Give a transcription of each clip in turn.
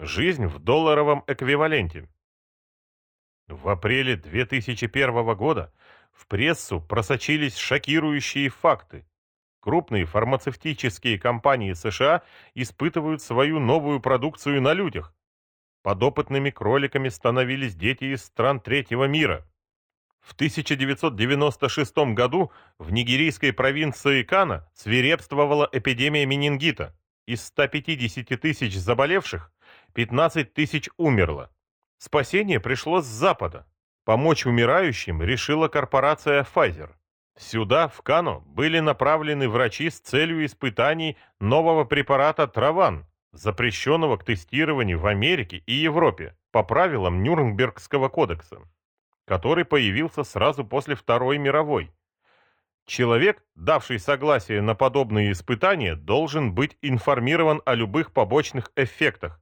Жизнь в долларовом эквиваленте. В апреле 2001 года в прессу просочились шокирующие факты. Крупные фармацевтические компании США испытывают свою новую продукцию на людях. Подопытными кроликами становились дети из стран третьего мира. В 1996 году в нигерийской провинции Кана свирепствовала эпидемия менингита. Из 150 тысяч заболевших 15 тысяч умерло. Спасение пришло с запада. Помочь умирающим решила корпорация Pfizer. Сюда, в Кано, были направлены врачи с целью испытаний нового препарата Траван, запрещенного к тестированию в Америке и Европе по правилам Нюрнбергского кодекса, который появился сразу после Второй мировой. Человек, давший согласие на подобные испытания, должен быть информирован о любых побочных эффектах.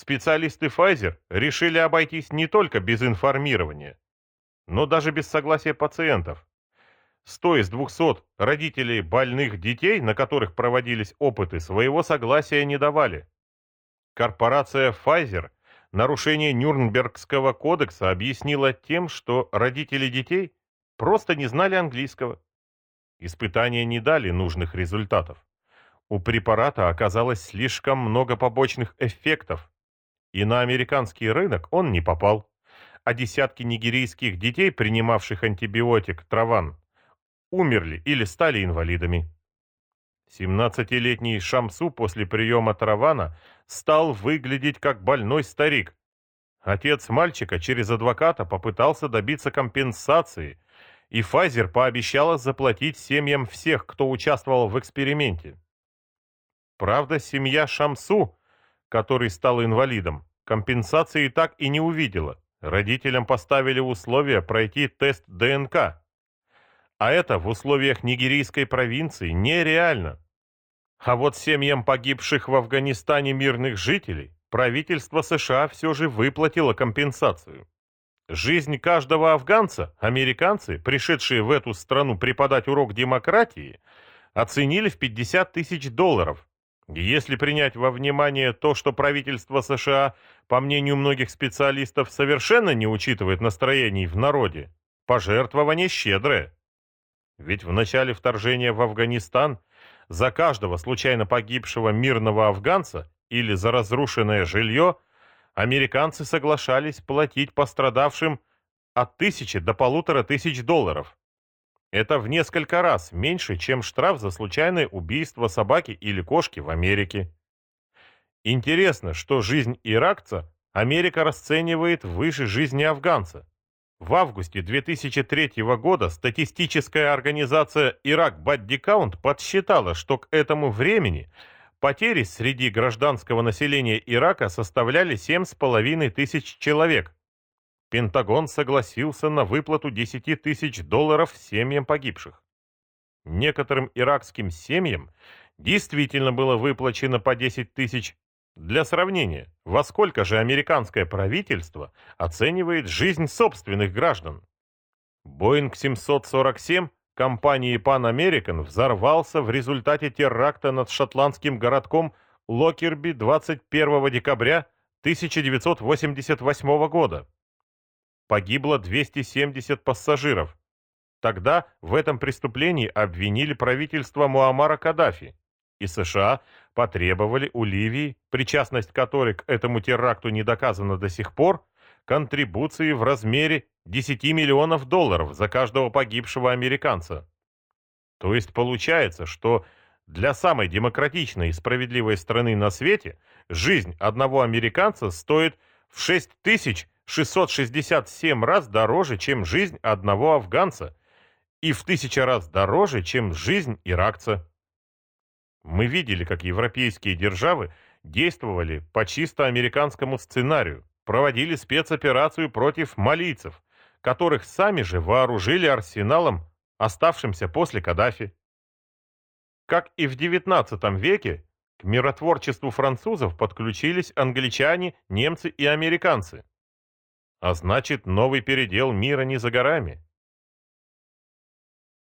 Специалисты Pfizer решили обойтись не только без информирования, но даже без согласия пациентов. 100 из 200 родителей больных детей, на которых проводились опыты, своего согласия не давали. Корпорация Pfizer нарушение Нюрнбергского кодекса объяснила тем, что родители детей просто не знали английского. Испытания не дали нужных результатов. У препарата оказалось слишком много побочных эффектов, и на американский рынок он не попал. А десятки нигерийских детей, принимавших антибиотик Траван, умерли или стали инвалидами. 17-летний Шамсу после приема Таравана стал выглядеть как больной старик. Отец мальчика через адвоката попытался добиться компенсации, и Файзер пообещала заплатить семьям всех, кто участвовал в эксперименте. Правда, семья Шамсу, который стал инвалидом, компенсации так и не увидела. Родителям поставили условие пройти тест ДНК, а это в условиях нигерийской провинции нереально. А вот семьям погибших в Афганистане мирных жителей правительство США все же выплатило компенсацию. Жизнь каждого афганца американцы, пришедшие в эту страну преподать урок демократии, оценили в 50 тысяч долларов. Если принять во внимание то, что правительство США, по мнению многих специалистов, совершенно не учитывает настроений в народе, пожертвование щедрое. Ведь в начале вторжения в Афганистан за каждого случайно погибшего мирного афганца или за разрушенное жилье американцы соглашались платить пострадавшим от тысячи до полутора тысяч долларов. Это в несколько раз меньше, чем штраф за случайное убийство собаки или кошки в Америке. Интересно, что жизнь иракца Америка расценивает выше жизни афганца. В августе 2003 года статистическая организация Ирак Бадди Каунт подсчитала, что к этому времени потери среди гражданского населения Ирака составляли 7,5 тысяч человек. Пентагон согласился на выплату 10 тысяч долларов семьям погибших. Некоторым иракским семьям действительно было выплачено по 10 тысяч для сравнения, во сколько же американское правительство оценивает жизнь собственных граждан? Боинг 747 компании Pan American взорвался в результате теракта над шотландским городком Локерби 21 декабря 1988 года. Погибло 270 пассажиров. Тогда в этом преступлении обвинили правительство Муаммара Каддафи и США потребовали у Ливии, причастность которой к этому теракту не доказана до сих пор, контрибуции в размере 10 миллионов долларов за каждого погибшего американца. То есть получается, что для самой демократичной и справедливой страны на свете жизнь одного американца стоит в 6667 раз дороже, чем жизнь одного афганца, и в тысячу раз дороже, чем жизнь иракца. Мы видели, как европейские державы действовали по чисто американскому сценарию, проводили спецоперацию против малийцев, которых сами же вооружили арсеналом, оставшимся после Каддафи. Как и в XIX веке, к миротворчеству французов подключились англичане, немцы и американцы. А значит, новый передел мира не за горами.